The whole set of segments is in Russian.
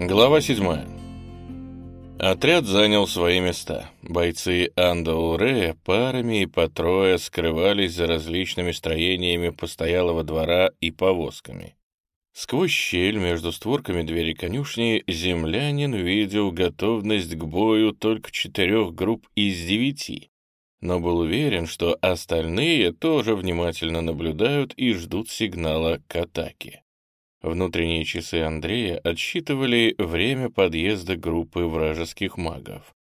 Глава 7. Отряд занял свои места. Бойцы Анда-Урея парами и по трое скрывались за различными строениями постоялого двора и повозками. Сквозь щель между створками двери конюшни землянин видел готовность к бою только четырех групп из девяти, но был уверен, что остальные тоже внимательно наблюдают и ждут сигнала к атаке. Внутренние часы Андрея отсчитывали время подъезда группы вражеских магов.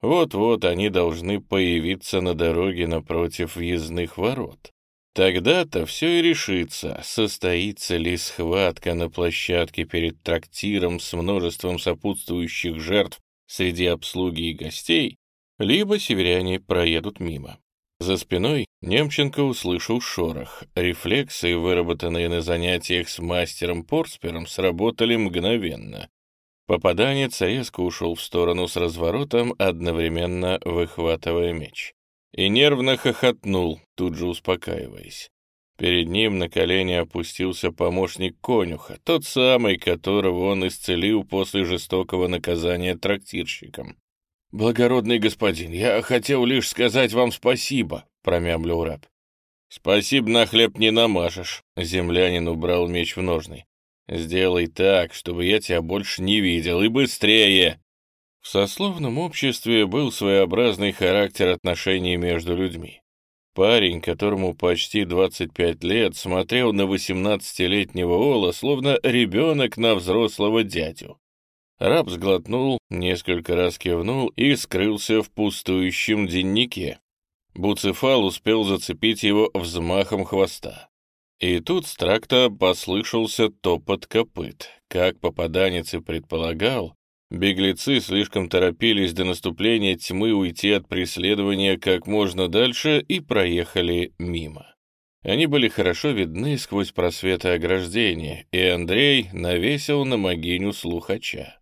Вот-вот они должны появиться на дороге напротив въездных ворот. Тогда-то все и решится, состоится ли схватка на площадке перед трактиром с множеством сопутствующих жертв среди обслуги и гостей, либо северяне проедут мимо. За спиной Немченко услышал шорох. Рефлексы, выработанные на занятиях с мастером Порспером, сработали мгновенно. Попаданец резко ушел в сторону с разворотом, одновременно выхватывая меч. И нервно хохотнул, тут же успокаиваясь. Перед ним на колени опустился помощник конюха, тот самый, которого он исцелил после жестокого наказания трактирщиком. «Благородный господин, я хотел лишь сказать вам спасибо», — промямлил раб. «Спасибо на хлеб не намажешь», — землянин убрал меч в ножны. «Сделай так, чтобы я тебя больше не видел, и быстрее!» В сословном обществе был своеобразный характер отношений между людьми. Парень, которому почти 25 лет, смотрел на 18-летнего Ола, словно ребенок на взрослого дядю. Раб сглотнул, несколько раз кивнул и скрылся в пустующем деннике. Буцефал успел зацепить его взмахом хвоста. И тут с тракта послышался топот копыт. Как попаданец и предполагал, беглецы слишком торопились до наступления тьмы уйти от преследования как можно дальше и проехали мимо. Они были хорошо видны сквозь просветы ограждения, и Андрей навесил на могиню слухача.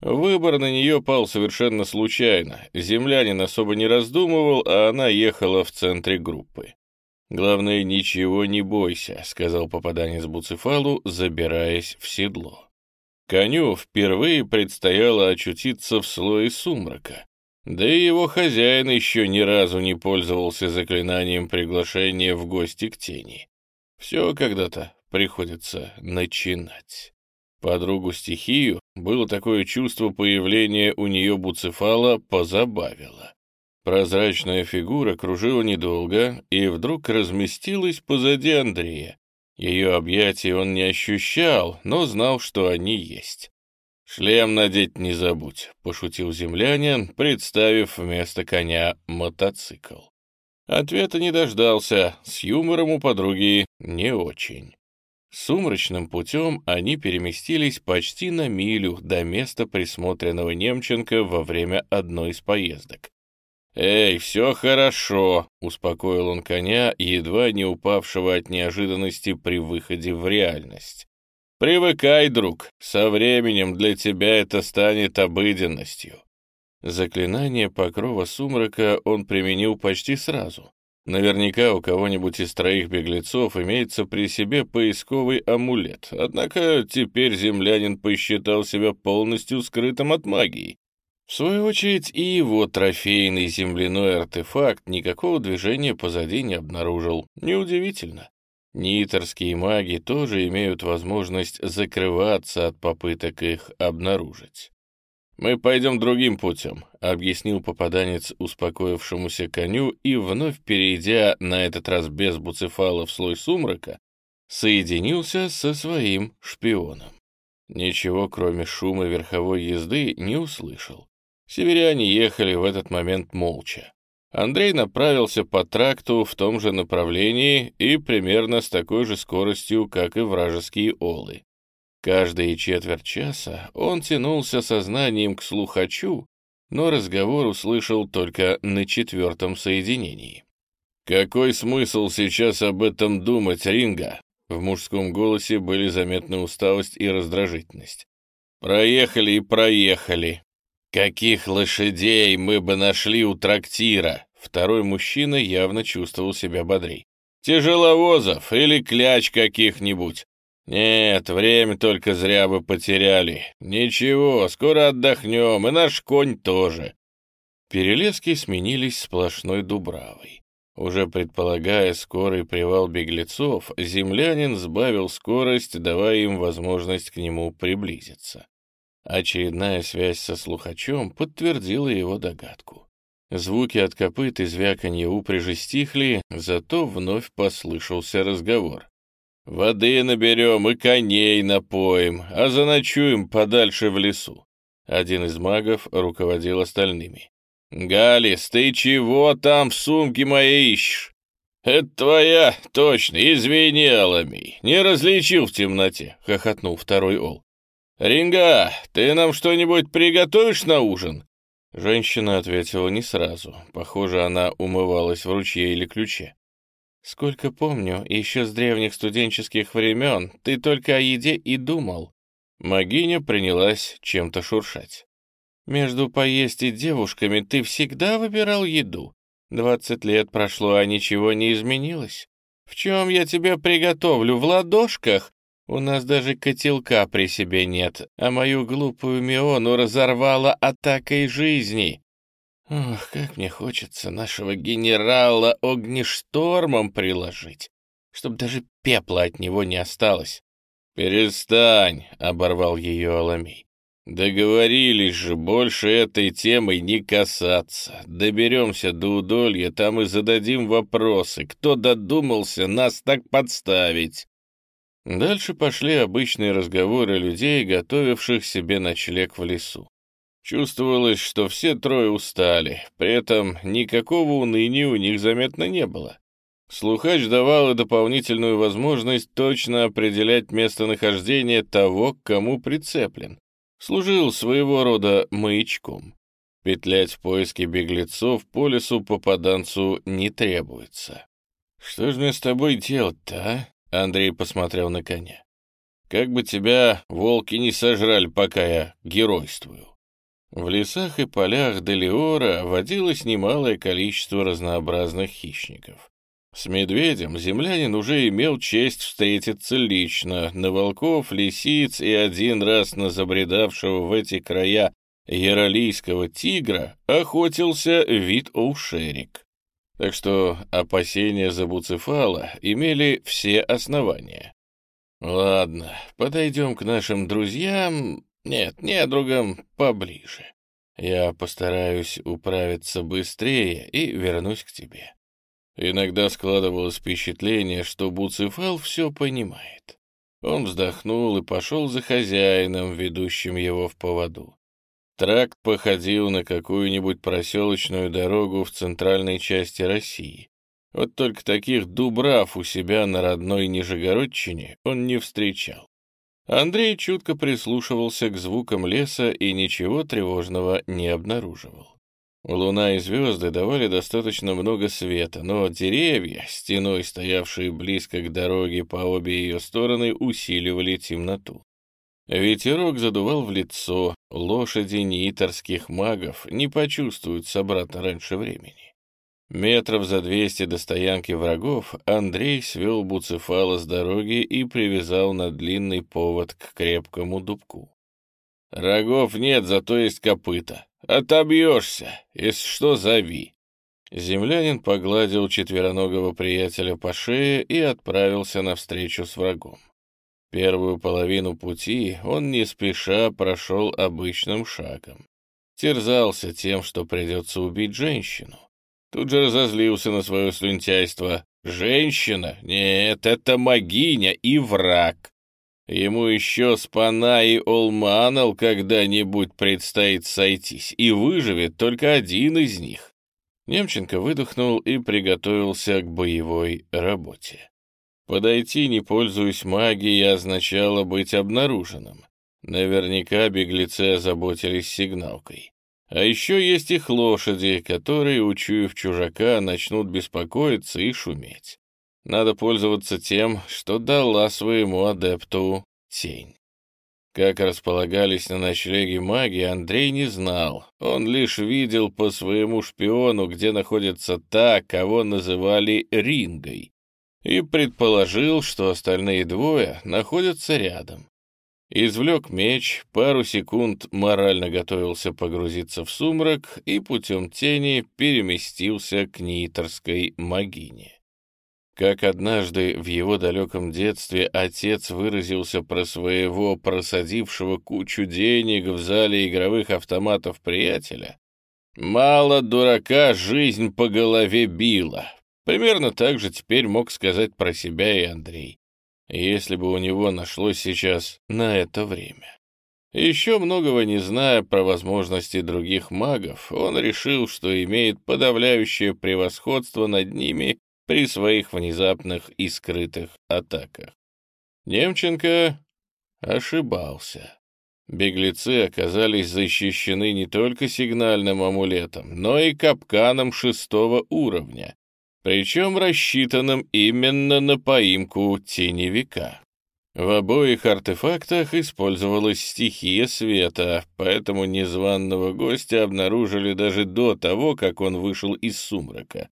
Выбор на нее пал совершенно случайно. Землянин особо не раздумывал, а она ехала в центре группы. «Главное, ничего не бойся», — сказал попаданец Буцефалу, забираясь в седло. Коню впервые предстояло очутиться в слое сумрака. Да и его хозяин еще ни разу не пользовался заклинанием приглашения в гости к тени. Все когда-то приходится начинать. Подругу стихию было такое чувство появления у нее буцефала позабавило. Прозрачная фигура кружила недолго и вдруг разместилась позади Андрея. Ее объятия он не ощущал, но знал, что они есть. «Шлем надеть не забудь», — пошутил землянин, представив вместо коня мотоцикл. Ответа не дождался, с юмором у подруги не очень. Сумрачным путем они переместились почти на милю до места присмотренного Немченко во время одной из поездок. «Эй, все хорошо», — успокоил он коня, едва не упавшего от неожиданности при выходе в реальность. «Привыкай, друг, со временем для тебя это станет обыденностью». Заклинание покрова сумрака он применил почти сразу, Наверняка у кого-нибудь из троих беглецов имеется при себе поисковый амулет, однако теперь землянин посчитал себя полностью скрытым от магии. В свою очередь и его трофейный земляной артефакт никакого движения позади не обнаружил. Неудивительно. Нитерские маги тоже имеют возможность закрываться от попыток их обнаружить. «Мы пойдем другим путем», — объяснил попаданец успокоившемуся коню и, вновь перейдя на этот раз без буцефала в слой сумрака, соединился со своим шпионом. Ничего, кроме шума верховой езды, не услышал. Северяне ехали в этот момент молча. Андрей направился по тракту в том же направлении и примерно с такой же скоростью, как и вражеские олы. Каждые четверть часа он тянулся сознанием к слухачу, но разговор услышал только на четвертом соединении. «Какой смысл сейчас об этом думать, Ринга?» В мужском голосе были заметны усталость и раздражительность. «Проехали и проехали. Каких лошадей мы бы нашли у трактира?» Второй мужчина явно чувствовал себя бодрей. «Тяжеловозов или кляч каких-нибудь. «Нет, время только зря бы потеряли. Ничего, скоро отдохнем, и наш конь тоже». Перелески сменились сплошной дубравой. Уже предполагая скорый привал беглецов, землянин сбавил скорость, давая им возможность к нему приблизиться. Очередная связь со слухачом подтвердила его догадку. Звуки от копыт и звяканья упряжи стихли, зато вновь послышался разговор. «Воды наберем и коней напоим, а заночуем подальше в лесу». Один из магов руководил остальными. «Галис, ты чего там в сумке моей ищешь?» «Это твоя, точно, извини, Аламий, не различил в темноте», — хохотнул второй Ол. «Ринга, ты нам что-нибудь приготовишь на ужин?» Женщина ответила не сразу. Похоже, она умывалась в ручье или ключе. Сколько помню, еще с древних студенческих времен ты только о еде и думал. Магиня принялась чем-то шуршать. Между поесть и девушками ты всегда выбирал еду. Двадцать лет прошло, а ничего не изменилось. В чем я тебя приготовлю? В ладошках? У нас даже котелка при себе нет, а мою глупую Миону разорвала атакой жизни. Ох, как мне хочется нашего генерала огнештормом приложить, чтобы даже пепла от него не осталось. «Перестань!» — оборвал ее Аламей. «Договорились же больше этой темы не касаться. Доберемся до удолья, там и зададим вопросы. Кто додумался нас так подставить?» Дальше пошли обычные разговоры людей, готовивших себе ночлег в лесу. Чувствовалось, что все трое устали, при этом никакого уныния у них заметно не было. Слухач давал и дополнительную возможность точно определять местонахождение того, к кому прицеплен. Служил своего рода маячком. Петлять в поиске беглецов по лесу попаданцу не требуется. «Что ж мне с тобой делать-то, а?» Андрей посмотрел на коня. «Как бы тебя волки не сожрали, пока я геройствую». В лесах и полях Делиора водилось немалое количество разнообразных хищников. С медведем землянин уже имел честь встретиться лично, на волков, лисиц и один раз на забредавшего в эти края яролийского тигра охотился вид Оушерик. Так что опасения за Буцефала имели все основания. Ладно, подойдем к нашим друзьям нет, недругам поближе. Я постараюсь управиться быстрее и вернусь к тебе. Иногда складывалось впечатление, что Буцефал все понимает. Он вздохнул и пошел за хозяином, ведущим его в поводу. Тракт походил на какую-нибудь проселочную дорогу в центральной части России. Вот только таких дубрав у себя на родной Нижегородчине он не встречал. Андрей чутко прислушивался к звукам леса и ничего тревожного не обнаруживал. Луна и звезды давали достаточно много света, но деревья, стеной стоявшие близко к дороге по обе ее стороны, усиливали темноту. Ветерок задувал в лицо, лошади нииторских магов не почувствуют собрата раньше времени. Метров за двести до стоянки врагов Андрей свел Буцефала с дороги и привязал на длинный повод к крепкому дубку. «Рогов нет, зато есть копыта. Отобьешься, если что, зови». Землянин погладил четвероногого приятеля по шее и отправился навстречу с врагом. Первую половину пути он не спеша прошел обычным шагом. Терзался тем, что придется убить женщину. Тут же разозлился на свое слюнтяйство. Женщина? Нет, это могиня и враг. Ему еще с и Олманал когда-нибудь предстоит сойтись, и выживет только один из них. Немченко выдохнул и приготовился к боевой работе. Подойти, не пользуясь магией, означало быть обнаруженным. Наверняка беглецы озаботились сигналкой. А еще есть их лошади, которые, учуяв чужака, начнут беспокоиться и шуметь. Надо пользоваться тем, что дала своему адепту тень. Как располагались на ночлеге маги, Андрей не знал. Он лишь видел по своему шпиону, где находится та, кого называли Рингой. и предположил, что остальные двое находятся рядом. Извлек меч, пару секунд морально готовился погрузиться в сумрак и путем тени переместился к Нитерской могине. Как однажды в его далеком детстве отец выразился про своего просадившего кучу денег в зале игровых автоматов приятеля, «Мало дурака жизнь по голове била». Примерно так же теперь мог сказать про себя и Андрей если бы у него нашлось сейчас на это время. Еще многого не зная про возможности других магов, он решил, что имеет подавляющее превосходство над ними при своих внезапных и скрытых атаках. Немченко ошибался. Беглецы оказались защищены не только сигнальным амулетом, но и капканом шестого уровня, причем рассчитанным именно на поимку теневика. В обоих артефактах использовалась стихия света, поэтому незваного гостя обнаружили даже до того, как он вышел из сумрака.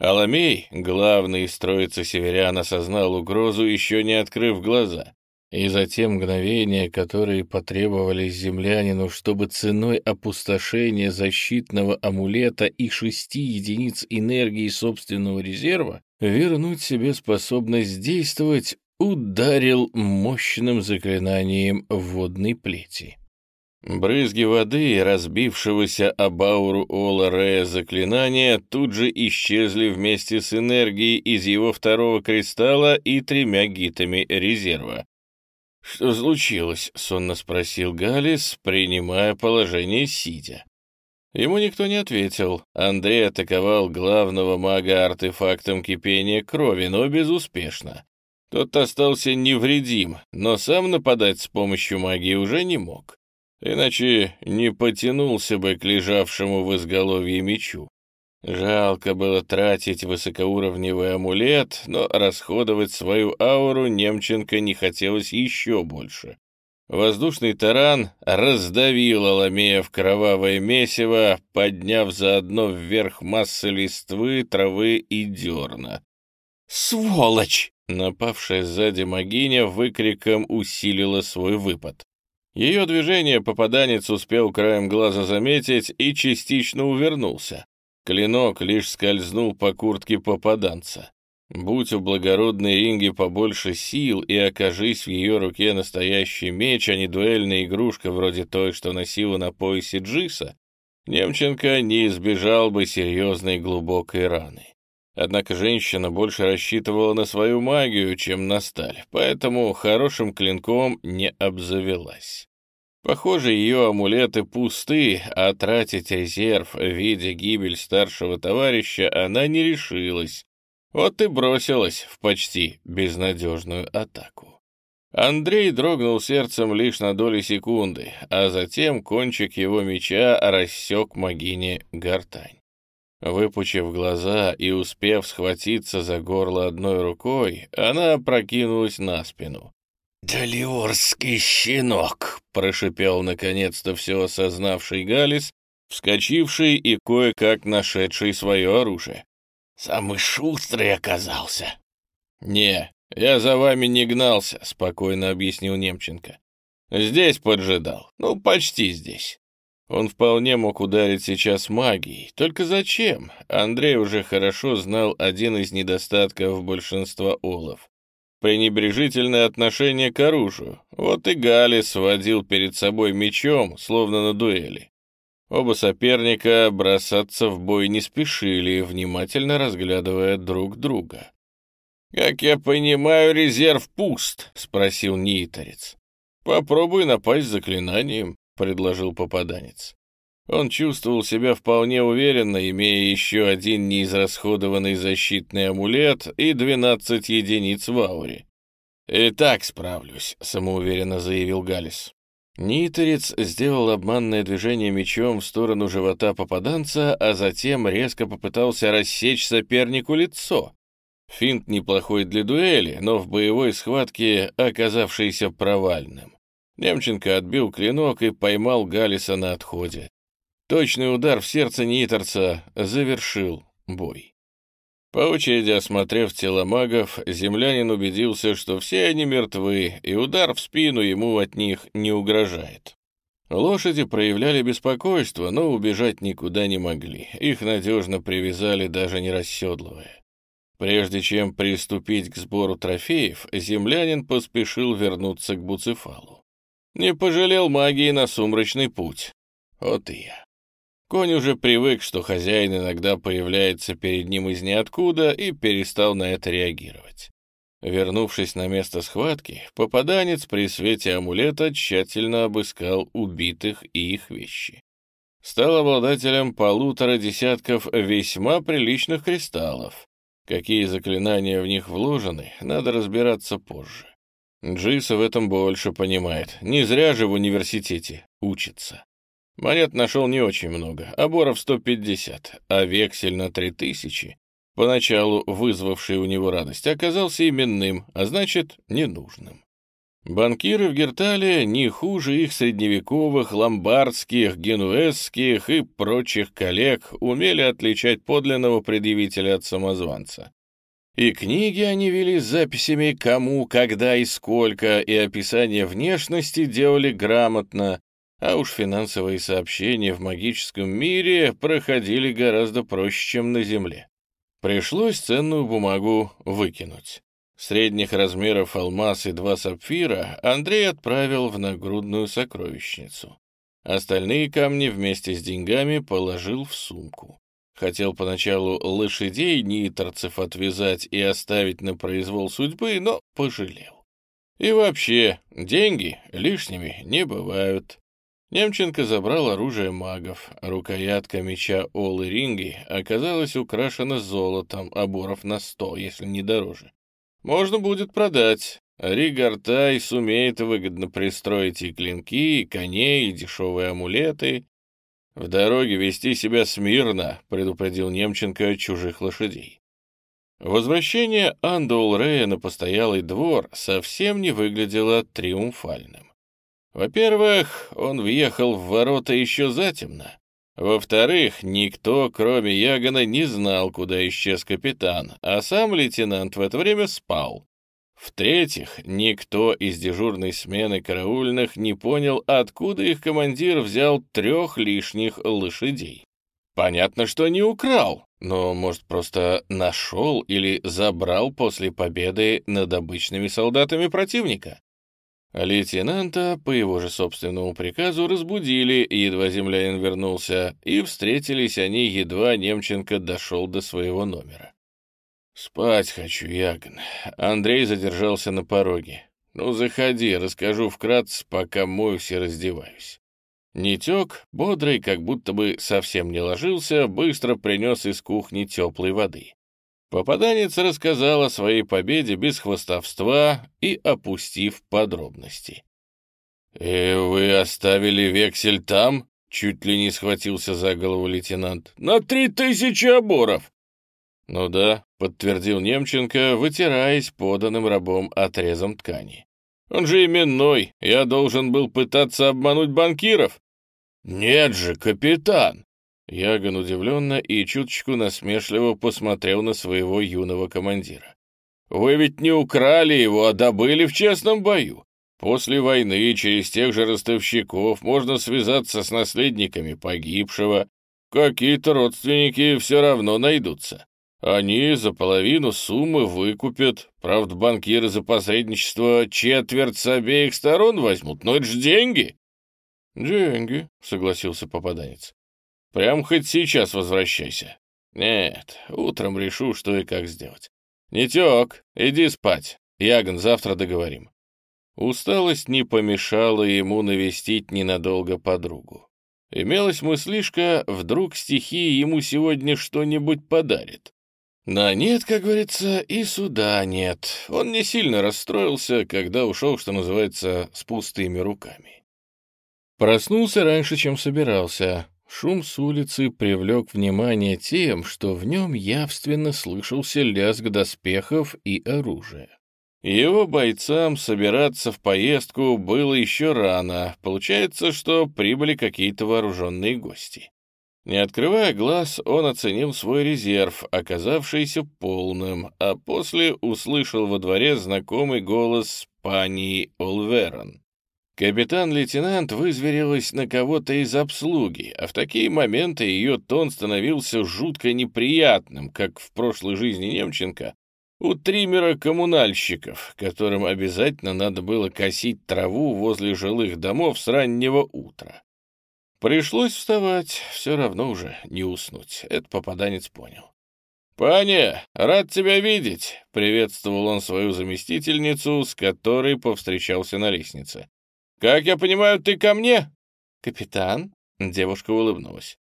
Аламей, главный из троицы северян, осознал угрозу, еще не открыв глаза. И за те мгновения, которые потребовались землянину, чтобы ценой опустошения защитного амулета и шести единиц энергии собственного резерва вернуть себе способность действовать, ударил мощным заклинанием водной плети. Брызги воды, разбившегося об ауру Ола Рея заклинания, тут же исчезли вместе с энергией из его второго кристалла и тремя гитами резерва. «Что случилось?» — сонно спросил Галис, принимая положение сидя. Ему никто не ответил. Андрей атаковал главного мага артефактом кипения крови, но безуспешно. Тот остался невредим, но сам нападать с помощью магии уже не мог. Иначе не потянулся бы к лежавшему в изголовье мечу. Жалко было тратить высокоуровневый амулет, но расходовать свою ауру Немченко не хотелось еще больше. Воздушный таран раздавил Аламея в кровавое месиво, подняв заодно вверх массы листвы, травы и дерна. «Сволочь!» Напавшая сзади могиня выкриком усилила свой выпад. Ее движение попаданец успел краем глаза заметить и частично увернулся. Клинок лишь скользнул по куртке попаданца. Будь у благородной Инги побольше сил и окажись в ее руке настоящий меч, а не дуэльная игрушка вроде той, что носила на поясе Джиса, Немченко не избежал бы серьезной глубокой раны. Однако женщина больше рассчитывала на свою магию, чем на сталь, поэтому хорошим клинком не обзавелась. Похоже, ее амулеты пусты, а тратить резерв в виде гибель старшего товарища она не решилась. Вот и бросилась в почти безнадежную атаку. Андрей дрогнул сердцем лишь на доли секунды, а затем кончик его меча рассек могине гортань. Выпучив глаза и успев схватиться за горло одной рукой, она прокинулась на спину. «Далиорский щенок!» — прошипел наконец-то все осознавший Галис, вскочивший и кое-как нашедший свое оружие. «Самый шустрый оказался!» «Не, я за вами не гнался», — спокойно объяснил Немченко. «Здесь поджидал, ну, почти здесь». Он вполне мог ударить сейчас магией. Только зачем? Андрей уже хорошо знал один из недостатков большинства олов пренебрежительное отношение к оружию. Вот и Галис водил перед собой мечом, словно на дуэли. Оба соперника бросаться в бой не спешили, внимательно разглядывая друг друга. «Как я понимаю, резерв пуст?» — спросил Ниторец. «Попробуй напасть заклинанием», — предложил попаданец. Он чувствовал себя вполне уверенно, имея еще один неизрасходованный защитный амулет и 12 единиц в ауре. «И так справлюсь», — самоуверенно заявил Галис. Нитерец сделал обманное движение мечом в сторону живота попаданца, а затем резко попытался рассечь сопернику лицо. Финт неплохой для дуэли, но в боевой схватке оказавшийся провальным. Немченко отбил клинок и поймал Галиса на отходе. Точный удар в сердце Нитерца завершил бой. По очереди осмотрев тела магов, землянин убедился, что все они мертвы, и удар в спину ему от них не угрожает. Лошади проявляли беспокойство, но убежать никуда не могли. Их надежно привязали, даже не расседлывая. Прежде чем приступить к сбору трофеев, землянин поспешил вернуться к Буцефалу. Не пожалел магии на сумрачный путь. Вот и я. Конь уже привык, что хозяин иногда появляется перед ним из ниоткуда и перестал на это реагировать. Вернувшись на место схватки, попаданец при свете амулета тщательно обыскал убитых и их вещи. Стал обладателем полутора десятков весьма приличных кристаллов. Какие заклинания в них вложены, надо разбираться позже. Джиса в этом больше понимает. Не зря же в университете учится. Монет нашел не очень много, оборов 150, а вексель на 3000, поначалу вызвавший у него радость, оказался именным, а значит, ненужным. Банкиры в Гертале не хуже их средневековых, ломбардских, генуэзских и прочих коллег умели отличать подлинного предъявителя от самозванца. И книги они вели с записями кому, когда и сколько, и описание внешности делали грамотно, а уж финансовые сообщения в магическом мире проходили гораздо проще, чем на Земле. Пришлось ценную бумагу выкинуть. Средних размеров алмаз и два сапфира Андрей отправил в нагрудную сокровищницу. Остальные камни вместе с деньгами положил в сумку. Хотел поначалу лошадей ниторцев отвязать и оставить на произвол судьбы, но пожалел. И вообще, деньги лишними не бывают. Немченко забрал оружие магов. Рукоятка меча Олы Ринги оказалась украшена золотом, оборов на сто, если не дороже. Можно будет продать. Ригартай сумеет выгодно пристроить и клинки, и коней, и дешевые амулеты. В дороге вести себя смирно, предупредил Немченко чужих лошадей. Возвращение Андоулрея на постоялый двор совсем не выглядело триумфальным. Во-первых, он въехал в ворота еще затемно. Во-вторых, никто, кроме Ягона, не знал, куда исчез капитан, а сам лейтенант в это время спал. В-третьих, никто из дежурной смены караульных не понял, откуда их командир взял трех лишних лошадей. Понятно, что не украл, но, может, просто нашел или забрал после победы над обычными солдатами противника. Лейтенанта, по его же собственному приказу, разбудили, едва землянин вернулся, и встретились они, едва Немченко дошел до своего номера. «Спать хочу, Ягон». Андрей задержался на пороге. «Ну, заходи, расскажу вкратце, пока моюсь и раздеваюсь». Нитек, бодрый, как будто бы совсем не ложился, быстро принес из кухни теплой воды. Попаданец рассказал о своей победе без хвостовства и опустив подробности. «И «Э, вы оставили вексель там?» — чуть ли не схватился за голову лейтенант. «На три тысячи оборов!» «Ну да», — подтвердил Немченко, вытираясь поданным рабом отрезом ткани. «Он же именной, я должен был пытаться обмануть банкиров». «Нет же, капитан!» Ягон удивленно и чуточку насмешливо посмотрел на своего юного командира. «Вы ведь не украли его, а добыли в честном бою. После войны через тех же ростовщиков можно связаться с наследниками погибшего. Какие-то родственники все равно найдутся. Они за половину суммы выкупят. Правда, банкиры за посредничество четверть с обеих сторон возьмут, но это же деньги». «Деньги», — согласился попаданец. Прям хоть сейчас возвращайся. Нет, утром решу, что и как сделать. Нетек, иди спать. Ягон, завтра договорим. Усталость не помешала ему навестить ненадолго подругу. Имелась мыслишка, вдруг стихия ему сегодня что-нибудь подарит. Но нет, как говорится, и суда нет. Он не сильно расстроился, когда ушел, что называется, с пустыми руками. Проснулся раньше, чем собирался. Шум с улицы привлек внимание тем, что в нем явственно слышался лязг доспехов и оружия. Его бойцам собираться в поездку было еще рано, получается, что прибыли какие-то вооруженные гости. Не открывая глаз, он оценил свой резерв, оказавшийся полным, а после услышал во дворе знакомый голос пани Олверон. Капитан-лейтенант вызверилась на кого-то из обслуги, а в такие моменты ее тон становился жутко неприятным, как в прошлой жизни Немченко, у триммера коммунальщиков, которым обязательно надо было косить траву возле жилых домов с раннего утра. Пришлось вставать, все равно уже не уснуть. Это попаданец понял. «Паня, рад тебя видеть!» — приветствовал он свою заместительницу, с которой повстречался на лестнице. «Как я понимаю, ты ко мне?» «Капитан?» — девушка улыбнулась.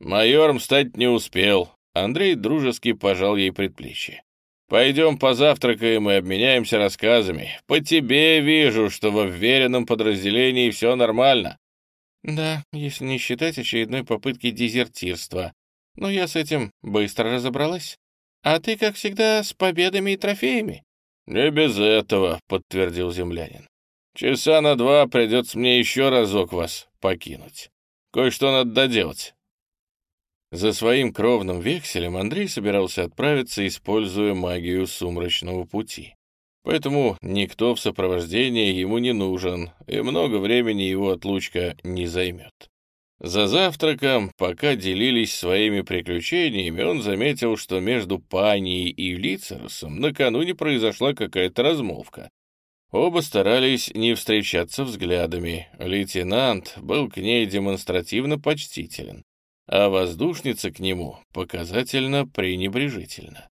«Майором стать не успел». Андрей дружески пожал ей предплечье. «Пойдем позавтракаем и обменяемся рассказами. По тебе вижу, что во вверенном подразделении все нормально. Да, если не считать очередной попытки дезертирства. Но я с этим быстро разобралась. А ты, как всегда, с победами и трофеями. Не без этого, подтвердил землянин. Часа на два придется мне еще разок вас покинуть. Кое-что надо доделать. За своим кровным векселем Андрей собирался отправиться, используя магию сумрачного пути. Поэтому никто в сопровождении ему не нужен, и много времени его отлучка не займет. За завтраком, пока делились своими приключениями, он заметил, что между Панией и Лицеросом накануне произошла какая-то размолвка. Оба старались не встречаться взглядами. Лейтенант был к ней демонстративно почтителен, а воздушница к нему показательно пренебрежительна.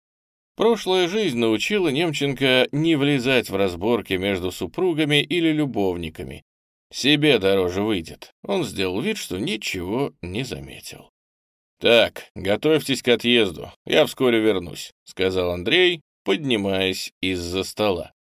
Прошлая жизнь научила Немченко не влезать в разборки между супругами или любовниками. Себе дороже выйдет. Он сделал вид, что ничего не заметил. «Так, готовьтесь к отъезду, я вскоре вернусь», — сказал Андрей, поднимаясь из-за стола.